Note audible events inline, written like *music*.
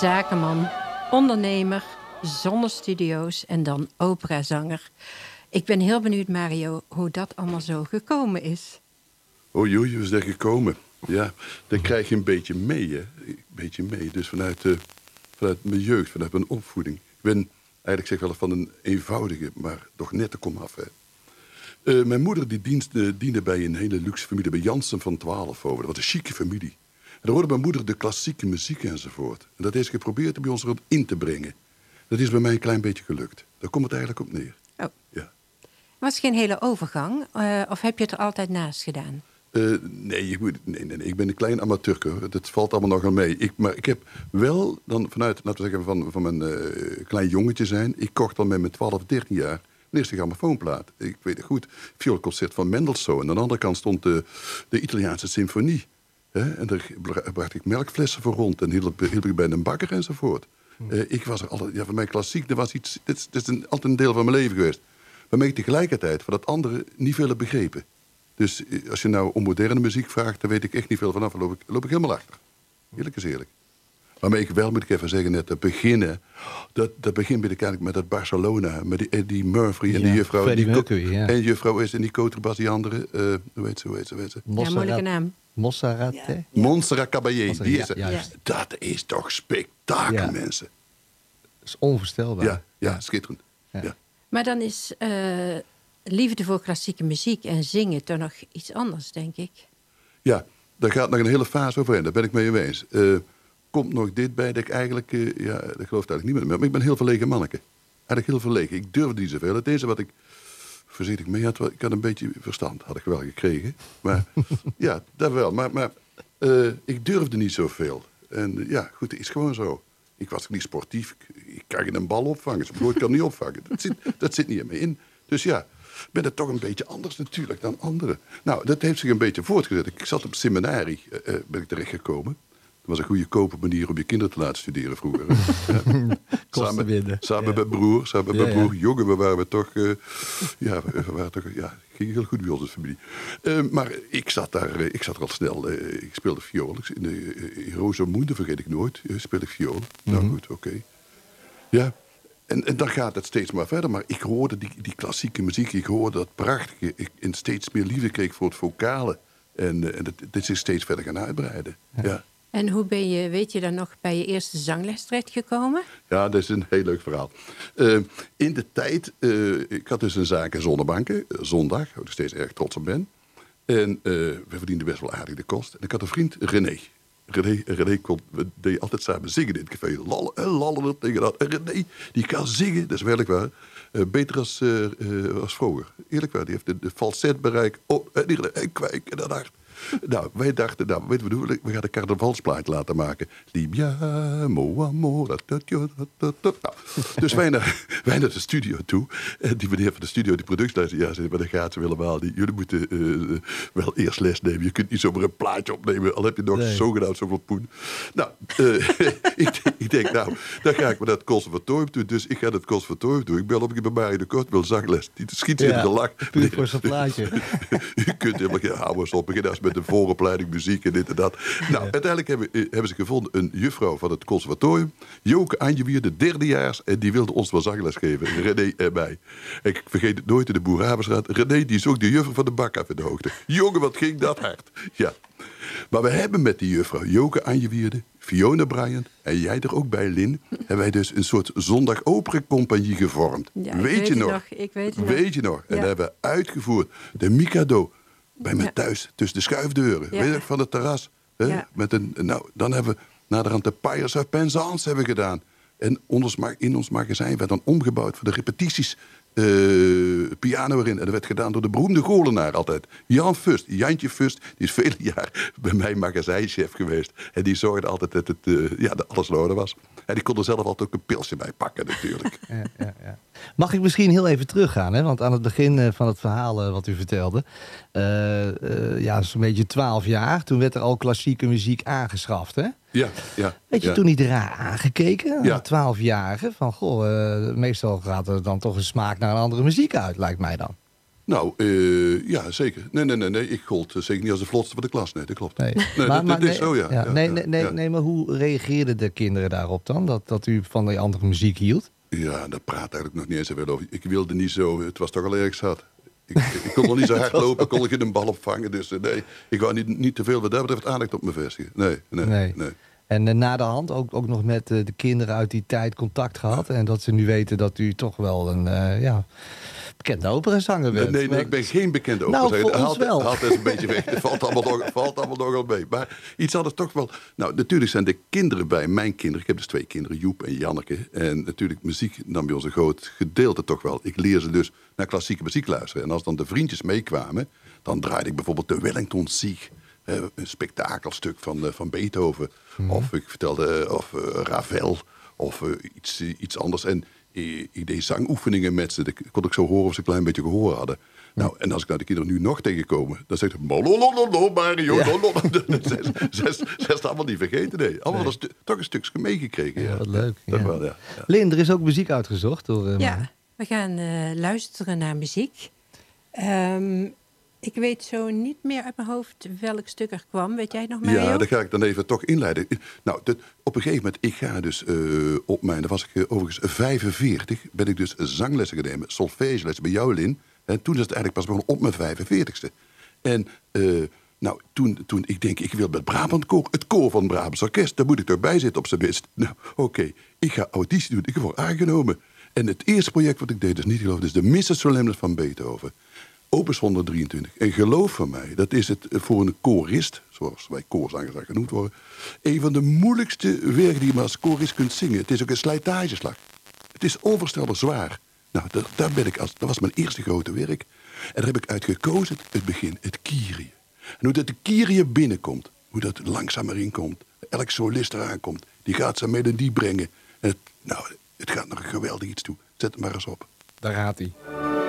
Zakenman, ondernemer, zonder studio's en dan operazanger. Ik ben heel benieuwd, Mario, hoe dat allemaal zo gekomen is. Oei, oei, hoe is dat gekomen? Ja, dan krijg je een beetje mee, hè. Een beetje mee. Dus vanuit, uh, vanuit mijn jeugd, vanuit mijn opvoeding. Ik ben eigenlijk zeg wel van een eenvoudige, maar toch net te kom af. Hè. Uh, mijn moeder die diende bij een hele luxe familie, bij Jansen van Twaalf over. Dat was een chique familie. Daar hoorde mijn moeder de klassieke muziek enzovoort. En dat heeft geprobeerd bij ons erop in te brengen. Dat is bij mij een klein beetje gelukt. Daar komt het eigenlijk op neer. Oh. Ja. Was het geen hele overgang? Uh, of heb je het er altijd naast gedaan? Uh, nee, ik nee, nee, nee, ik ben een klein amateur. Dat valt allemaal nogal mee. Ik, maar ik heb wel dan vanuit, laten we zeggen, van, van mijn uh, klein jongetje zijn. Ik kocht al met mijn 12, 13 jaar een eerste grammofoonplaat. Ik weet het goed, vioolconcert van Mendelssohn. En aan de andere kant stond de, de Italiaanse symfonie. Hè? En daar bracht ik melkflessen voor rond. En hielp, hielp ik bij een bakker enzovoort. Hm. Uh, ik was er altijd, ja, voor mij klassiek, dat was iets, dit, dit is een, altijd een deel van mijn leven geweest. Waarmee ik tegelijkertijd van dat andere niet veel heb begrepen. Dus eh, als je nou om moderne muziek vraagt, dan weet ik echt niet veel vanaf. Dan loop ik, loop ik helemaal achter. Eerlijk is eerlijk. Waarmee ik wel, moet ik even zeggen, net te beginnen. Dat, dat begint bij de met dat Barcelona. Met die Eddie Murphy en die juffrouw. Freddie Mercury, ja. En juffrouw is en die Coterbas, die andere. Uh, hoe heet ze, hoe heet ze, hoe heet ze? Ja, moeilijke naam. Montserrat. Ja. Montserrat Caballé. Die is ja, Dat is toch spektakel, mensen. Dat is onvoorstelbaar. Ja, ja schitterend. Ja. Maar dan is uh, liefde voor klassieke muziek en zingen toch nog iets anders, denk ik. Ja, daar gaat nog een hele fase overheen. Daar ben ik mee eens. Uh, komt nog dit bij dat ik eigenlijk, uh, ja, dat gelooft eigenlijk niet meer. Maar ik ben heel verlegen manneke. Eigenlijk heel verlegen. Ik durfde niet zoveel. Het enige wat ik voorzichtig mee had, ik had een beetje verstand, had ik wel gekregen. Maar *laughs* ja, dat wel. Maar, maar uh, ik durfde niet zoveel. En ja, goed, het is gewoon zo. Ik was niet sportief. Ik kan geen bal opvangen. Zijn kan niet opvangen. Dat zit, dat zit niet in me in. Dus ja, ben het toch een beetje anders natuurlijk dan anderen. Nou, dat heeft zich een beetje voortgezet. Ik zat op seminarie, uh, ben ik terechtgekomen was een goede kope manier om je kinderen te laten studeren vroeger. *laughs* samen winnen. samen met broer, samen met broer. Jongen, we waren we toch, uh, ja, we waren toch, ja, ging heel goed bij onze familie. Uh, maar ik zat daar, uh, ik zat er al snel, ik speelde viool. In de uh, Rosamunde vergeet ik nooit, speelde ik viool. Mm -hmm. Nou mhm. goed, oké. Okay. Ja, en, en dan gaat het steeds maar verder. Maar ik hoorde die, die klassieke muziek, ik hoorde dat prachtige. Ik, en steeds meer liefde kreeg voor het vocale. En, en dit is steeds verder gaan uitbreiden. ja. ja. En hoe ben je, weet je dan nog, bij je eerste zangles terechtgekomen? Ja, dat is een heel leuk verhaal. Uh, in de tijd, uh, ik had dus een zaak in Zonnebanken, uh, zondag, waar ik steeds erg trots op ben. En we verdienden best wel aardig de kost. En ik had een vriend, René. René, René kon, we deden altijd samen zingen in het café. Lallen en lallen tegen dat. En René, die kan zingen, dat is werkelijk waar. beter als, als vroeger. Eerlijk waar, die heeft de, de falset bereik. Oh, en en kwijk en dat hart. Nou, wij dachten, nou, weet we, we gaan een carnavalsplaat laten maken. Libiamo amore. Nou, dus wij naar, *laughs* wij naar de studio toe. En die meneer van de studio, die productieleider, ja, zei, maar dat gaat ze helemaal niet. Jullie moeten uh, wel eerst les nemen. Je kunt niet zomaar een plaatje opnemen, al heb je nog nee. zogenaamd zoveel poen. Nou, uh, *laughs* ik, ik, denk, nou, dan ga ik maar naar het conservatorium toe. Dus ik ga naar het conservatorium toe. Ik bel op, ik ben Mario de Kort, wil zangles. Die schiet in de lach. Puur voor zijn plaatje. *laughs* U kunt helemaal geen houden op. Begin als met de vooropleiding muziek en dit en dat. Nou, uiteindelijk hebben, eh, hebben ze gevonden een juffrouw van het conservatorium. Joke Anjewier, de derdejaars. En die wilde ons wel zangles geven. René en mij. En ik vergeet het nooit in de Boerhavenstraat. René die zocht de juffrouw van de bak af in de hoogte. Jongen, wat ging dat hard. Ja. Maar we hebben met die juffrouw Joke Anjewierde, Fiona Bryant en jij er ook bij, Lin, hebben wij dus een soort zondag compagnie gevormd. Ja, weet, weet, je nog? nog? Ik weet, het weet je nog? En ja. hebben we uitgevoerd de Mikado bij mij thuis, tussen de schuifdeuren, weet je, van het terras. Hè? Met een, nou, dan hebben we naderhand de Pirates of Penzance hebben gedaan. En in ons magazijn werd dan omgebouwd voor de repetities uh, piano erin. En dat werd gedaan door de beroemde golenaar altijd. Jan Fust. Jantje Fust. Die is *laughs* vele jaar bij mij magazijnchef geweest. En die zorgde altijd dat, het, uh, ja, alles in orde was. En die kon er zelf altijd ook een pilsje bij pakken natuurlijk. *laughs* Ja, ja, ja. Mag ik misschien heel even teruggaan? Hè? Want aan het begin eh, van het verhaal wat u vertelde... ja, zo'n beetje twaalf jaar. Toen werd er al klassieke muziek aangeschaft, hè? Ja, ja. Weet je ja. toen niet raar aangekeken? Ja. Twaalfjarige. Van, goh, uh, meestal gaat er dan toch een smaak naar een andere muziek uit, lijkt mij dan. Nou, eh, ja, zeker. Nee, nee, nee, nee. Ik gold eh, zeker niet als de vlotste van de klas. Nee, dat klopt. Nee, Nee, dat, dat is zo, ja. ja, Ja, nee, ja, nee, nee, nee, maar hoe reageerden de kinderen daarop dan? Dat, dat u van die andere muziek hield? Ja, daar praat eigenlijk nog niet eens zoveel over. Ik wilde niet zo, het was toch al erg zat. Ik, ik kon nog niet zo *laughs* hard lopen, kon ik een bal opvangen. Dus eh, nee, ik wou niet, niet te veel wat dat betreft aandacht op me vestigen. Nee, nee, Nee. nee. En eh, na de hand ook, ook nog met eh, de kinderen uit die tijd contact gehad. En dat ze nu weten dat u toch wel een eh, ja, bekende operazanger bent. nee, nee, ik ben geen bekende Nou, opera. voor ons haalt, wel. haalt een beetje weg. *laughs* Het valt allemaal, nog, valt allemaal nogal mee. Maar iets anders toch wel... Nou, natuurlijk zijn de kinderen bij mijn kinderen... Ik heb dus twee kinderen, Joep en Janneke. En natuurlijk, muziek nam bij ons een groot gedeelte toch wel. Ik leer ze dus naar klassieke muziek luisteren. En als dan de vriendjes meekwamen... dan draaide ik bijvoorbeeld de Wellington Sieg. Eh, een spektakelstuk van, eh, van Beethoven. Mhm. Of ik vertelde eh, of Ravel. Of iets, iets anders. En ik deed zangoefeningen met ze. Dan kon ik zo horen of ze een klein beetje gehoor hadden. Nou, en als ik nou de kinderen nu nog tegenkomen, dan zegt mololololo, Mario, Ja. lololo. *laughs* *laughs* Ze ze- ze is het allemaal niet vergeten, nee. Allemaal toch een stukje meegekregen. Ja, Ja, wat leuk. Dat ja. wel, ja. ja. Lin, er is ook muziek uitgezocht door eh. Ja, we gaan eh, luisteren naar muziek. Ehm, ik weet zo niet meer uit mijn hoofd welk stuk er kwam. Weet jij nog, Mario? Ja, dat ga ik dan even toch inleiden. Nou, dat, op een gegeven moment, ik ga dus eh, op mijn, dan was ik eh, overigens 45, ben ik dus zanglessen gaan nemen, solfegelessen bij jou, Lin. En toen is het eigenlijk pas begonnen op mijn 45ste. En eh, nou, toen, toen ik denk, ik wil met Brabant koor, het koor van het Brabants Orkest, daar moet ik erbij zitten op zijn best. *laughs* Nou, oké, ik ga auditie doen, ik word aangenomen. En het eerste project wat ik deed, is niet geloof, is de Missa Solemnis van Beethoven. Opus 123. En geloof van mij, dat is het eh, voor een korist, zoals wij koorzangers daar genoemd worden, een van de moeilijkste werken die je maar als korist kunt zingen. Het is ook een slijtageslag. Het is onvoorstelbaar zwaar. Nou, dat, daar ben ik als, dat was mijn eerste grote werk. En daar heb ik uit gekozen het begin, het Kyrie. En hoe dat de Kyrie binnenkomt, hoe dat langzaam erin komt. Elk solist eraan komt, die gaat zijn melodie brengen. En het, nou, het gaat nog een geweldig iets toe. Zet het maar eens op. Daar gaat hij.